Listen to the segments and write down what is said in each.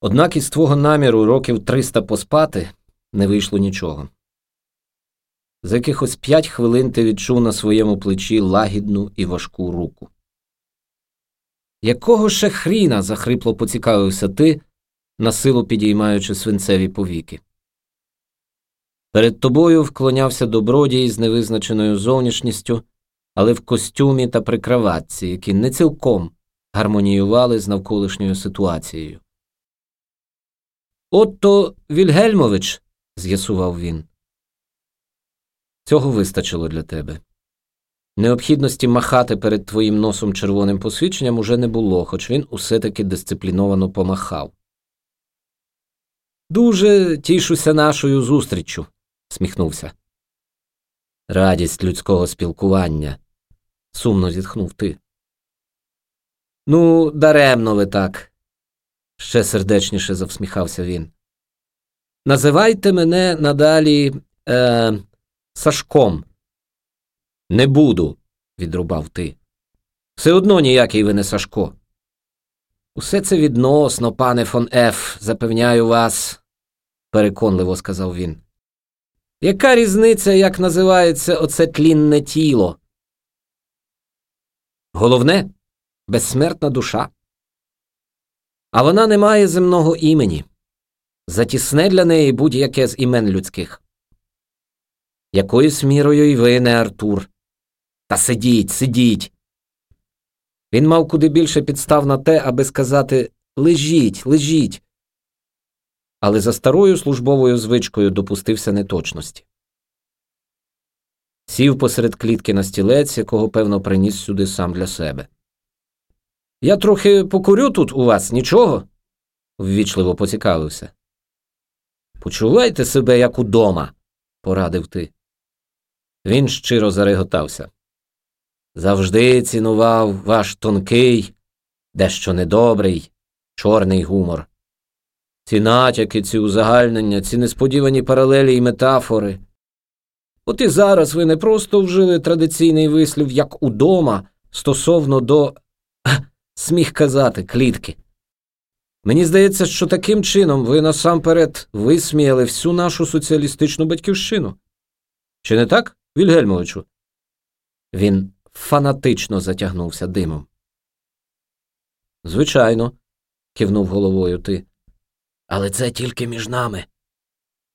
Однак із твого наміру років триста поспати не вийшло нічого. За якихось п'ять хвилин ти відчув на своєму плечі лагідну і важку руку. Якого ще хріна? захрипло поцікавився ти, насилу підіймаючи свинцеві повіки. Перед тобою вклонявся добродій з невизначеною зовнішністю, але в костюмі та при краватці, які не цілком гармоніювали з навколишньою ситуацією. Отто Вільгельмович, з'ясував він. Цього вистачило для тебе. Необхідності махати перед твоїм носом червоним посвідченням уже не було, хоч він усе таки дисципліновано помахав. Дуже тішуся нашою зустріччю, сміхнувся. Радість людського спілкування, сумно зітхнув ти. Ну, даремно ви так, ще сердечніше завсміхався він. Називайте мене надалі е, Сашком. Не буду, відрубав ти. Все одно ніякий ви не Сашко. Усе це відносно, пане фон Еф, запевняю вас, переконливо сказав він. Яка різниця, як називається оце тлінне тіло? Головне безсмертна душа. А вона не має земного імені. Затісне для неї будь-яке з імен людських. Якоюсь мірою й ви не Артур. Та сидіть, сидіть. Він мав куди більше підстав на те, аби сказати лежіть, лежіть. Але за старою службовою звичкою допустився неточності. Сів посеред клітки на стілець, якого, певно, приніс сюди сам для себе. Я трохи покурю тут у вас, нічого? ввічливо поцікавився. Почувайте себе, як удома, порадив ти. Він щиро зареготався. Завжди цінував ваш тонкий, дещо недобрий, чорний гумор. Ці натяки, ці узагальнення, ці несподівані паралелі й метафори. От і зараз ви не просто вжили традиційний вислів як удома стосовно до сміх казати, клітки. Мені здається, що таким чином ви насамперед висміяли всю нашу соціалістичну батьківщину. Чи не так, Вільгельмовичу? Він фанатично затягнувся димом. Звичайно, кивнув головою ти. Але це тільки між нами,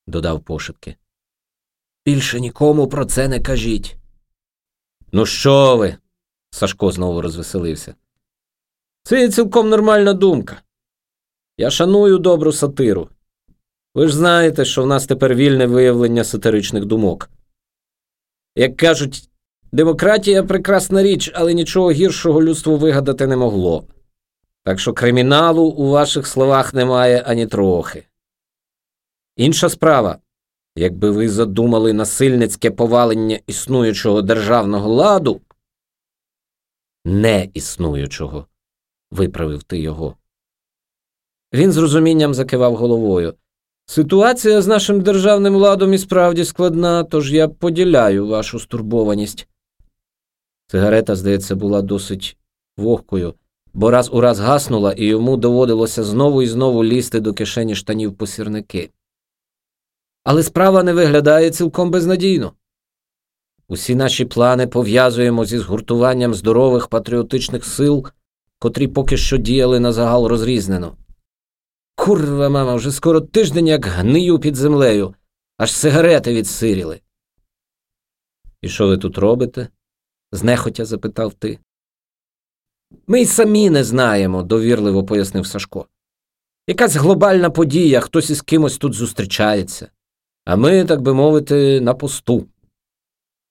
додав пошепки. Більше нікому про це не кажіть. Ну, що ви? Сашко знову розвеселився. Це є цілком нормальна думка. Я шаную добру сатиру. Ви ж знаєте, що в нас тепер вільне виявлення сатиричних думок. Як кажуть, демократія прекрасна річ, але нічого гіршого людство вигадати не могло. Так що криміналу у ваших словах немає ані трохи. Інша справа якби ви задумали насильницьке повалення існуючого державного ладу, не існуючого, виправив ти його. Він з розумінням закивав головою. Ситуація з нашим державним ладом і справді складна, тож я поділяю вашу стурбованість. Сигарета, здається, була досить вогкою, бо раз у раз гаснула, і йому доводилося знову і знову лізти до кишені штанів по сірники. Але справа не виглядає цілком безнадійно. Усі наші плани пов'язуємо зі згуртуванням здорових патріотичних сил, котрі поки що діяли на загал розрізнено. Курва, мама, вже скоро тиждень як гнию під землею, аж сигарети відсиріли. І що ви тут робите? знехотя запитав ти. Ми й самі не знаємо, довірливо пояснив Сашко. Якась глобальна подія, хтось із кимось тут зустрічається, а ми, так би мовити, на посту.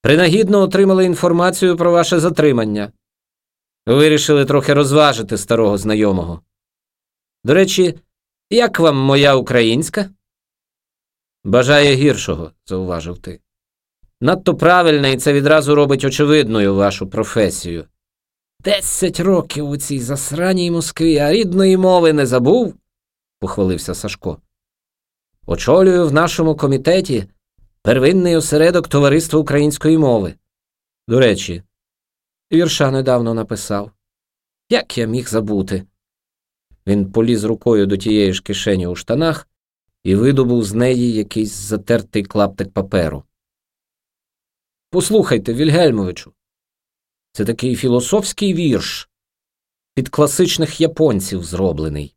Принагідно отримали інформацію про ваше затримання. Вирішили трохи розважити старого знайомого. До речі, як вам моя українська? Бажає гіршого, зауважив ти. Надто правильна, і це відразу робить очевидною вашу професію. Десять років у цій засраній Москві, а рідної мови не забув, похвалився Сашко. Очолюю в нашому комітеті первинний осередок Товариства української мови. До речі, вірша недавно написав. Як я міг забути? Він поліз рукою до тієї ж кишені у штанах і видобув з неї якийсь затертий клаптик паперу. Послухайте, Вільгельмовичу, це такий філософський вірш під класичних японців зроблений.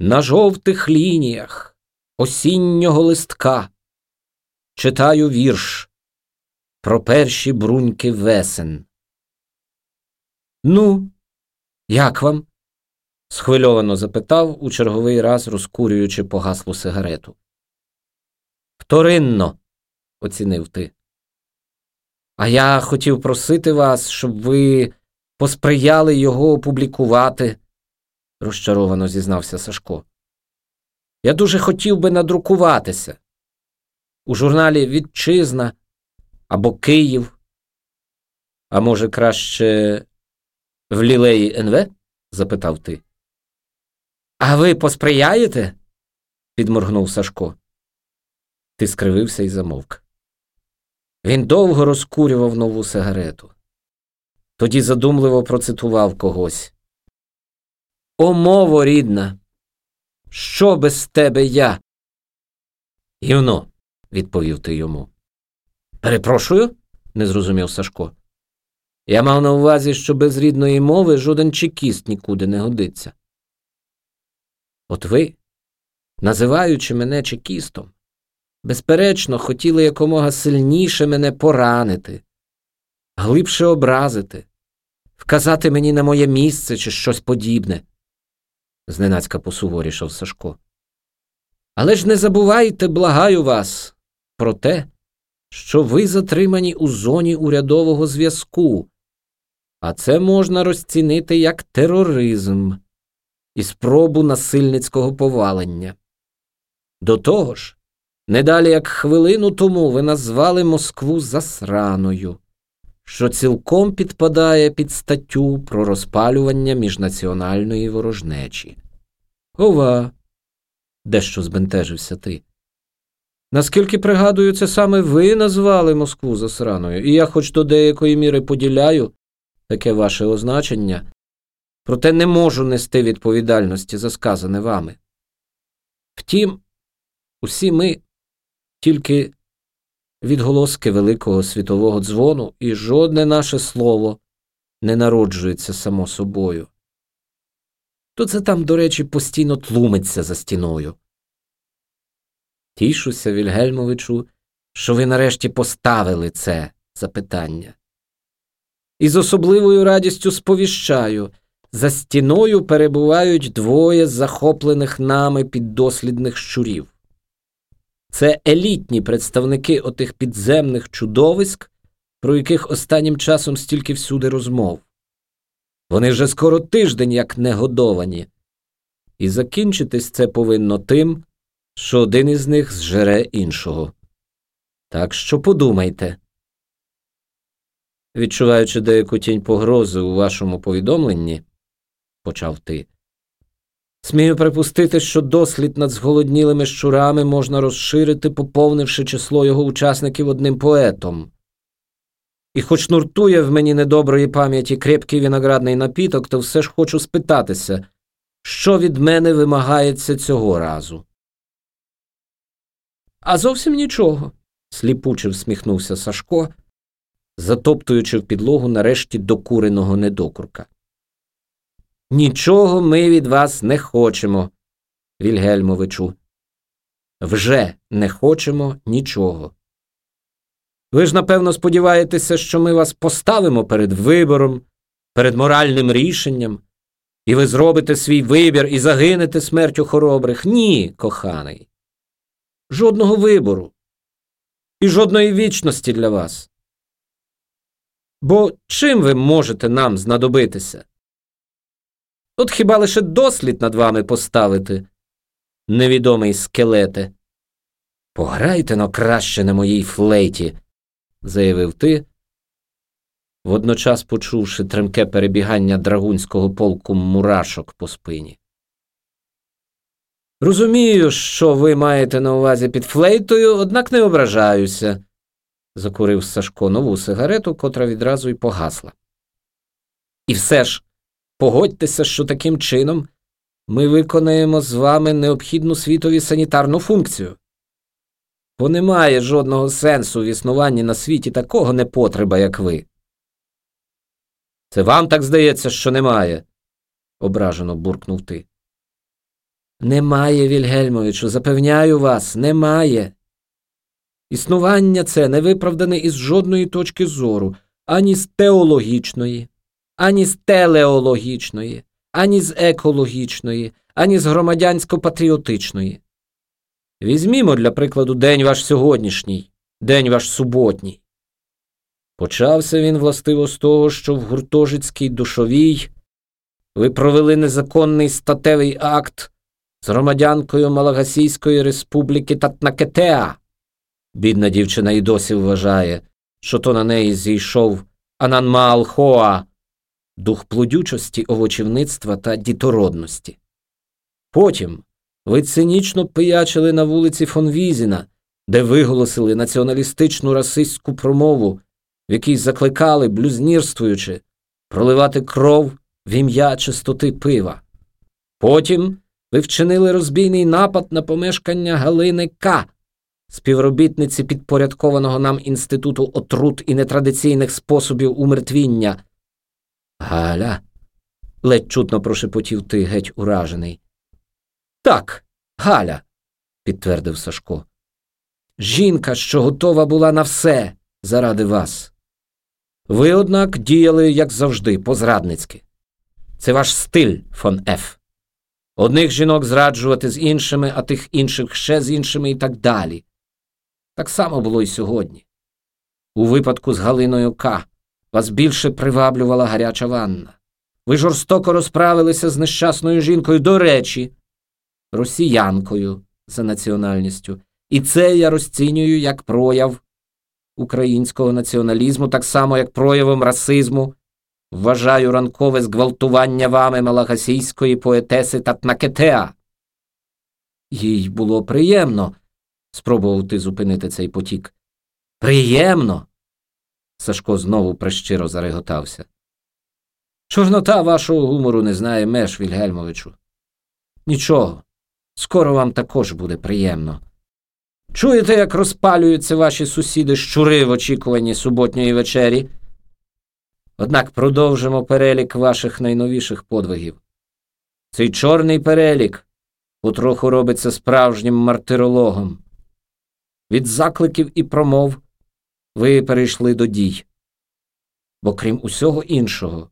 На жовтих лініях осіннього листка читаю вірш про перші бруньки весен. Ну, як вам? схвильовано запитав у черговий раз, розкурюючи погаслу сигарету. Вторинно, оцінив ти. А я хотів просити вас, щоб ви посприяли його опублікувати, розчаровано зізнався Сашко. Я дуже хотів би надрукуватися у журналі Вітчизна або Київ, а може, краще в лілеї НВ? запитав ти. А ви посприяєте? підморгнув Сашко. Ти скривився і замовк. Він довго розкурював нову сигарету. Тоді задумливо процитував когось. О, мово рідна, що без тебе я? Гівно, відповів ти йому. Перепрошую, не зрозумів Сашко. Я мав на увазі, що без рідної мови жоден чекіст нікуди не годиться. От ви, називаючи мене чекістом, безперечно, хотіли якомога сильніше мене поранити, глибше образити, вказати мені на моє місце чи щось подібне, зненацька посуворішав Сашко. Але ж не забувайте, благаю вас, про те, що ви затримані у зоні урядового зв'язку, а це можна розцінити як тероризм і спробу насильницького повалення. До того ж, не далі як хвилину тому ви назвали Москву засраною, що цілком підпадає під статтю про розпалювання міжнаціональної ворожнечі. Ова, дещо збентежився ти. Наскільки пригадую, це саме ви назвали Москву засраною, і я хоч до деякої міри поділяю таке ваше означення, проте не можу нести відповідальності за сказане вами. Втім, усі ми тільки відголоски великого світового дзвону, і жодне наше слово не народжується само собою. То це там, до речі, постійно тлумиться за стіною. Тішуся, Вільгельмовичу, що ви нарешті поставили це запитання. І з особливою радістю сповіщаю за стіною перебувають двоє захоплених нами піддослідних щурів. Це елітні представники отих підземних чудовиськ, про яких останнім часом стільки всюди розмов. Вони вже скоро тиждень як негодовані, і закінчитись це повинно тим, що один із них зжере іншого. Так що подумайте. Відчуваючи деяку тінь погрози у вашому повідомленні, почав ти. Смію припустити, що дослід над зголоднілими щурами можна розширити, поповнивши число його учасників одним поетом. І хоч нуртує в мені недоброї пам'яті крепкий виноградний напіток, то все ж хочу спитатися, що від мене вимагається цього разу. А зовсім нічого, сліпуче всміхнувся Сашко, затоптуючи в підлогу нарешті докуреного недокурка. Нічого ми від вас не хочемо, Вільгельмовичу. Вже не хочемо нічого. Ви ж, напевно, сподіваєтеся, що ми вас поставимо перед вибором, перед моральним рішенням, і ви зробите свій вибір і загинете смертю хоробрих. Ні, коханий. Жодного вибору і жодної вічності для вас. Бо чим ви можете нам знадобитися? От хіба лише дослід над вами поставити, невідомий скелете. Пограйте но краще на моїй флейті, заявив ти, водночас почувши тремке перебігання драгунського полку мурашок по спині. Розумію, що ви маєте на увазі під флейтою, однак не ображаюся, закурив Сашко нову сигарету, котра відразу й погасла. І все ж погодьтеся, що таким чином ми виконаємо з вами необхідну світові санітарну функцію. Бо немає жодного сенсу в існуванні на світі такого непотреба, як ви. Це вам так здається, що немає, ображено буркнув ти. Немає, Вільгельмовичу, запевняю вас, немає. Існування це не виправдане із жодної точки зору, ані з теологічної, ані з телеологічної, ані з екологічної, ані з громадянсько-патріотичної. Візьмімо, для прикладу, день ваш сьогоднішній, день ваш суботній. Почався він властиво з того, що в гуртожицькій душовій ви провели незаконний статевий акт з громадянкою Малагасійської республіки Татнакетеа. Бідна дівчина й досі вважає, що то на неї зійшов Ананмаалхоа, дух плодючості, овочівництва та дітородності. Потім ви цинічно пиячили на вулиці фон Візіна, де виголосили націоналістичну расистську промову, в якій закликали, блюзнірствуючи, проливати кров в ім'я чистоти пива. Потім ви вчинили розбійний напад на помешкання Галини К співробітниці підпорядкованого нам Інституту отрут і нетрадиційних способів умертвіння. Галя, ледь чутно прошепотів ти геть уражений. Так, Галя, підтвердив Сашко. Жінка, що готова була на все заради вас. Ви, однак, діяли, як завжди, позрадницьки. Це ваш стиль, фон Ф. Одних жінок зраджувати з іншими, а тих інших ще з іншими і так далі. Так само було й сьогодні. У випадку з Галиною К. вас більше приваблювала гаряча ванна. Ви жорстоко розправилися з нещасною жінкою, до речі, росіянкою за національністю. І це я розцінюю як прояв українського націоналізму, так само як проявом расизму. Вважаю ранкове зґвалтування вами малагасійської поетеси Татнакетеа. Їй було приємно спробував ти зупинити цей потік. Приємно. Сашко знову прищиро зареготався. Чорнота вашого гумору не знає меж, Вільгельмовичу. Нічого, скоро вам також буде приємно. Чуєте, як розпалюються ваші сусіди щури в очікуванні суботньої вечері? Однак продовжимо перелік ваших найновіших подвигів. Цей чорний перелік потроху робиться справжнім мартирологом. Від закликів і промов ви перейшли до дій. Бо крім усього іншого,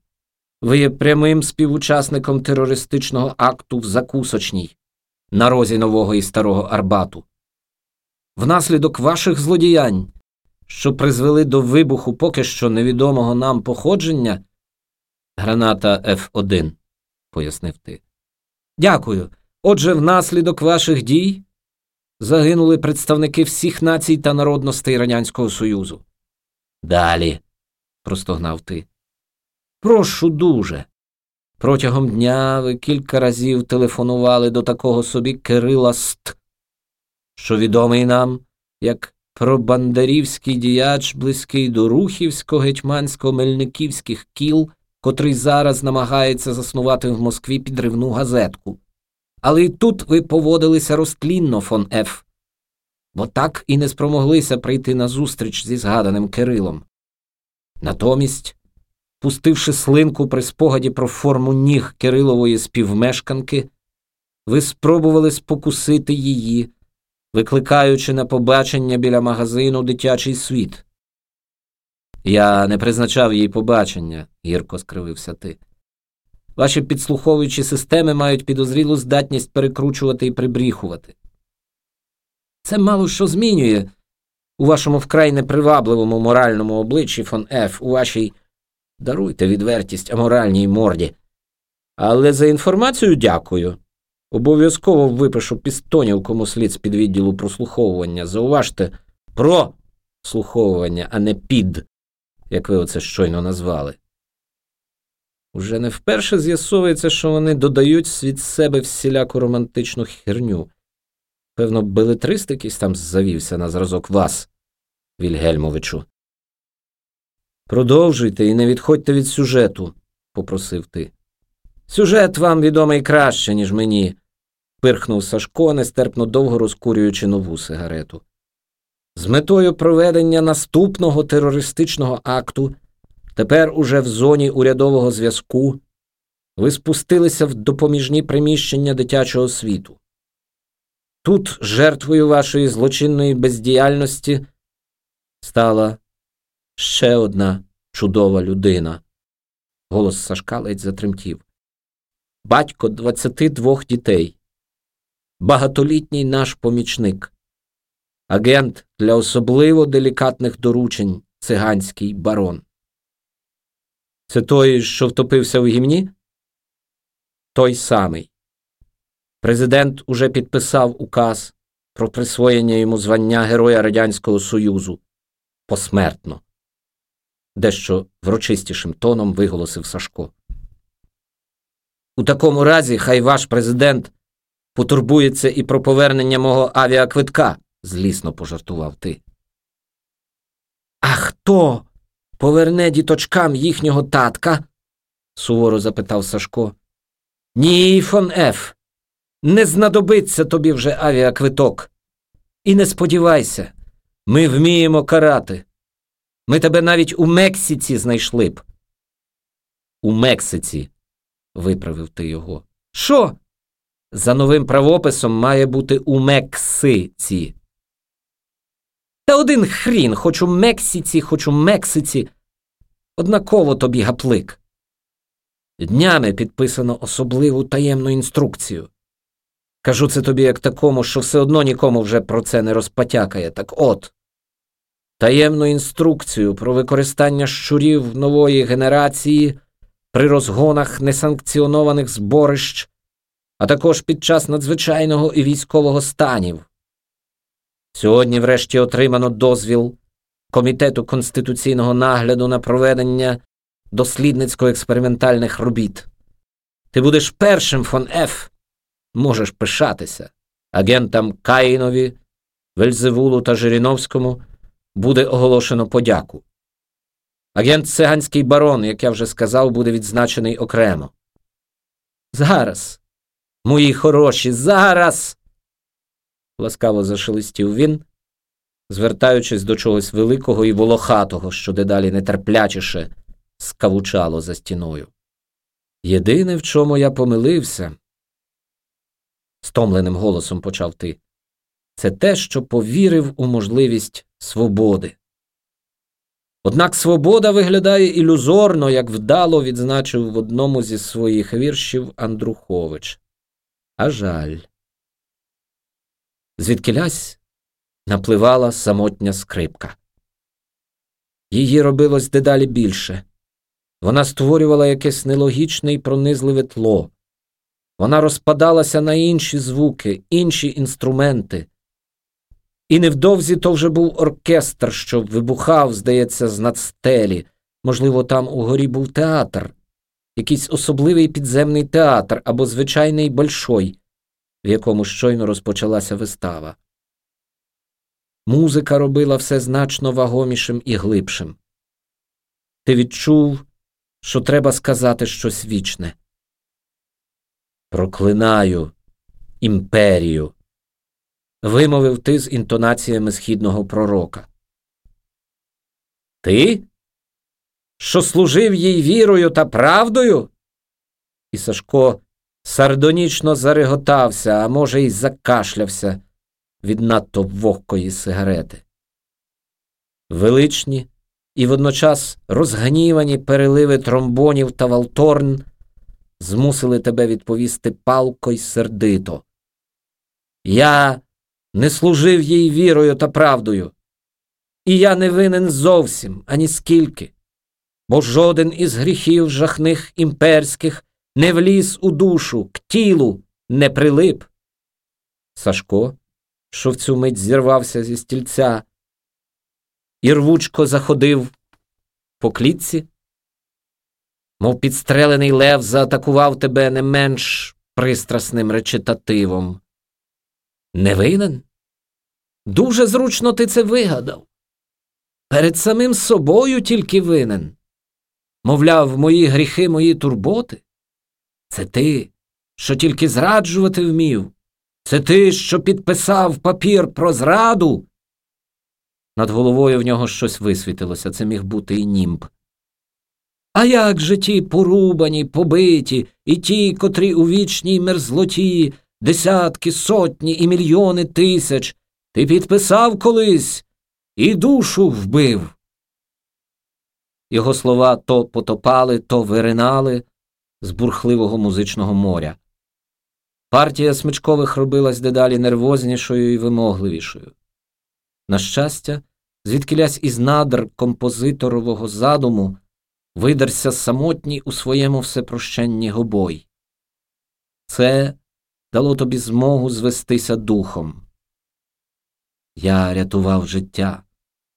ви є прямим співучасником терористичного акту в закусочній на розі нового і старого Арбату. Внаслідок ваших злодіянь, що призвели до вибуху поки що невідомого нам походження, граната Ф1, пояснив ти. Дякую. Отже, внаслідок ваших дій загинули представники всіх націй та народностей Радянського Союзу. Далі, простогнав ти. Прошу дуже. Протягом дня ви кілька разів телефонували до такого собі Кирила Ст, що відомий нам як пробандерівський діяч, близький до рухівсько гетьмансько мельниківських кіл, котрий зараз намагається заснувати в Москві підривну газетку. Але й тут ви поводилися розтлінно, фон Ф. Бо так і не спромоглися прийти на зустріч зі згаданим Кирилом. Натомість, пустивши слинку при спогаді про форму ніг Кирилової співмешканки, ви спробували спокусити її, викликаючи на побачення біля магазину дитячий світ. Я не призначав їй побачення, гірко скривився ти. Ваші підслуховуючі системи мають підозрілу здатність перекручувати і прибріхувати. Це мало що змінює у вашому вкрай непривабливому моральному обличчі фон Ф, у вашій даруйте відвертість аморальній морді. Але за інформацію дякую. Обов'язково випишу пістонів, кому слід з підвідділу прослуховування. Зауважте про слуховування, а не під, як ви оце щойно назвали. Уже не вперше з'ясовується, що вони додають від себе всіляку романтичну херню. Певно, белетрист якийсь там завівся на зразок вас, Вільгельмовичу. Продовжуйте і не відходьте від сюжету, попросив ти. Сюжет вам відомий краще, ніж мені, пирхнув Сашко, нестерпно довго розкурюючи нову сигарету. З метою проведення наступного терористичного акту, тепер уже в зоні урядового зв'язку, ви спустилися в допоміжні приміщення дитячого світу. Тут жертвою вашої злочинної бездіяльності стала ще одна чудова людина. Голос Сашка ледь затремтів. Батько 22 дітей, багатолітній наш помічник, агент для особливо делікатних доручень циганський барон. Це той, що втопився в гімні? Той самий. Президент уже підписав указ про присвоєння йому звання Героя Радянського Союзу посмертно, дещо врочистішим тоном виголосив Сашко. У такому разі хай ваш президент потурбується і про повернення мого авіаквитка, злісно пожартував ти. А хто поверне діточкам їхнього татка? суворо запитав Сашко. Ні, фон Еф, не знадобиться тобі вже авіаквиток. І не сподівайся, ми вміємо карати. Ми тебе навіть у Мексиці знайшли б. У Мексиці, виправив ти його. Що? За новим правописом має бути у Мексиці. Та один хрін, хоч у Мексиці, хоч у Мексиці. Однаково тобі гаплик. Днями підписано особливу таємну інструкцію. Кажу це тобі як такому, що все одно нікому вже про це не розпотякає. Так от таємну інструкцію про використання щурів нової генерації при розгонах несанкціонованих зборищ, а також під час надзвичайного і військового станів. Сьогодні, врешті, отримано дозвіл Комітету конституційного нагляду на проведення дослідницько-експериментальних робіт. Ти будеш першим фон Ф. Можеш пишатися. Агентам Каїнові, Вельзевулу та Жириновському буде оголошено подяку. Агент циганський барон, як я вже сказав, буде відзначений окремо. Зараз, мої хороші, зараз. ласкаво зашелестів він, звертаючись до чогось великого і волохатого, що дедалі нетерплячіше скавучало за стіною. Єдине, в чому я помилився, стомленим голосом почав ти, це те, що повірив у можливість свободи. Однак свобода виглядає ілюзорно, як вдало відзначив в одному зі своїх віршів Андрухович. А жаль. Звідкилясь напливала самотня скрипка. Її робилось дедалі більше. Вона створювала якесь нелогічне і пронизливе тло. Вона розпадалася на інші звуки, інші інструменти. І невдовзі то вже був оркестр, що вибухав, здається, з надстелі. Можливо, там угорі був театр, якийсь особливий підземний театр або звичайний большой, в якому щойно розпочалася вистава. Музика робила все значно вагомішим і глибшим. Ти відчув, що треба сказати щось вічне. Проклинаю імперію, вимовив ти з інтонаціями східного пророка. Ти? Що служив їй вірою та правдою? І Сашко сардонічно зареготався, а може, й закашлявся від надто вогкої сигарети. Величні і водночас розгнівані переливи тромбонів та валторн змусили тебе відповісти палко й сердито. Я не служив їй вірою та правдою, і я не винен зовсім ані скільки, бо жоден із гріхів жахних імперських не вліз у душу, к тілу не прилип. Сашко, що в цю мить зірвався зі стільця, і рвучко заходив по клітці, мов підстрелений лев заатакував тебе не менш пристрасним речитативом. Не винен? Дуже зручно ти це вигадав. Перед самим собою тільки винен. Мовляв, мої гріхи, мої турботи. Це ти, що тільки зраджувати вмів? Це ти, що підписав папір про зраду? Над головою в нього щось висвітилося, це міг бути і німб. А як же ті порубані, побиті, і ті, котрі у вічній мерзлоті, десятки, сотні і мільйони тисяч, ти підписав колись і душу вбив. Його слова то потопали, то виринали з бурхливого музичного моря. Партія смичкових робилась дедалі нервознішою і вимогливішою. На щастя, звідкилясь із надр композиторового задуму видерся самотній у своєму всепрощенні гобой. Це дало тобі змогу звестися духом. Я рятував життя,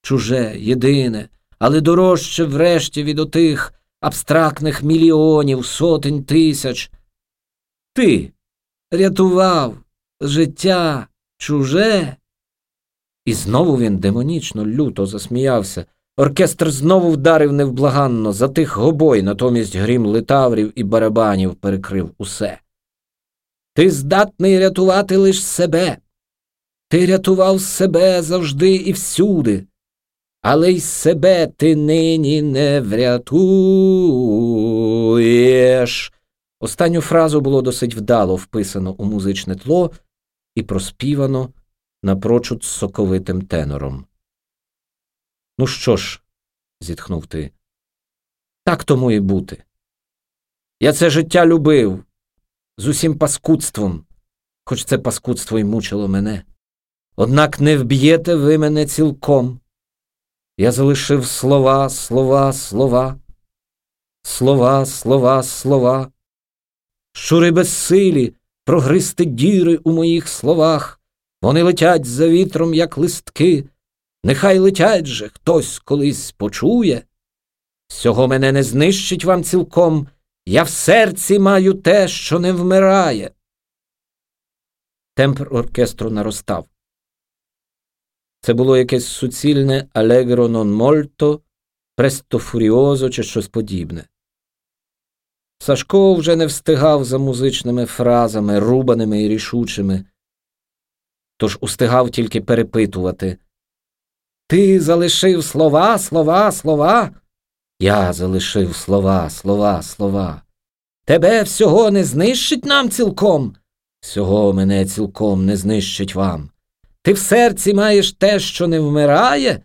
чуже, єдине, але дорожче врешті від отих абстрактних мільйонів, сотень тисяч. Ти рятував життя чуже. І знову він демонічно, люто засміявся. Оркестр знову вдарив невблаганно, затих гобой, натомість грім литаврів і барабанів перекрив усе. Ти здатний рятувати лиш себе. Ти рятував себе завжди і всюди, але й себе ти нині не врятуєш. Останню фразу було досить вдало вписано у музичне тло і проспівано напрочуд соковитим тенором. Ну що ж, зітхнув ти, так тому і бути. Я це життя любив з усім паскудством, хоч це паскудство й мучило мене. Однак не вб'єте ви мене цілком. Я залишив слова, слова, слова, слова, слова, слова, щури безсилі, прогристи діри у моїх словах, вони летять за вітром, як листки. Нехай летять же, хтось колись почує. Всього мене не знищить вам цілком, я в серці маю те, що не вмирає. Темп оркестру наростав. Це було якесь суцільне алегро нон мольто, престо фуріозо чи щось подібне. Сашко вже не встигав за музичними фразами, рубаними і рішучими, тож устигав тільки перепитувати. Ти залишив слова, слова, слова? Я залишив слова, слова, слова. Тебе всього не знищить нам цілком? Всього мене цілком не знищить вам. Ти в серці маєш те, що не вмирає?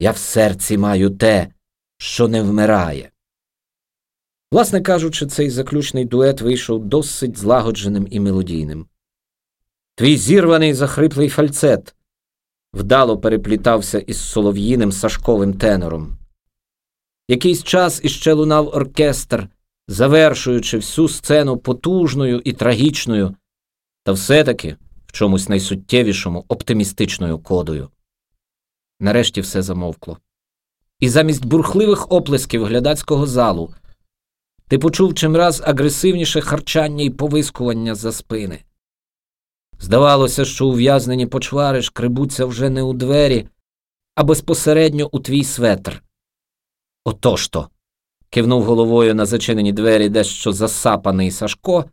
Я в серці маю те, що не вмирає. Власне кажучи, цей заключний дует вийшов досить злагодженим і мелодійним. Твій зірваний захриплий фальцет вдало переплітався із солов'їним сашковим тенором. Якийсь час іще лунав оркестр, завершуючи всю сцену потужною і трагічною, та все-таки в чомусь найсуттєвішому оптимістичною кодою. Нарешті все замовкло. І замість бурхливих оплесків глядацького залу ти почув чимраз агресивніше харчання і повискування за спини. Здавалося, що ув'язнені почвари шкребуться вже не у двері, а безпосередньо у твій светр. Отож то. кивнув головою на зачинені двері дещо засапаний Сашко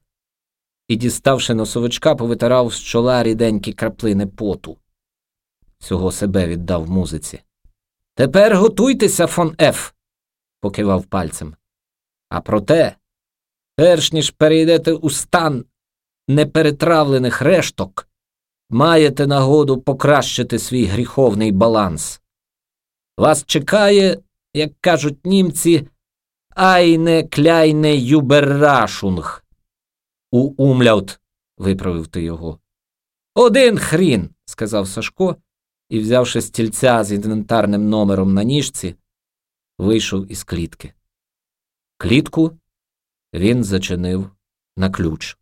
і, діставши носовичка, повитирав з чола ріденькі краплини поту. Цього себе віддав музиці. Тепер готуйтеся, фон Еф, покивав пальцем. А проте, перш ніж перейдете у стан неперетравлених решток, маєте нагоду покращити свій гріховний баланс. Вас чекає, як кажуть німці, айне кляйне юберрашунг. У умляут, виправив ти його. Один хрін, сказав Сашко і, взявши стільця з інвентарним номером на ніжці, вийшов із клітки. Клітку він зачинив на ключ.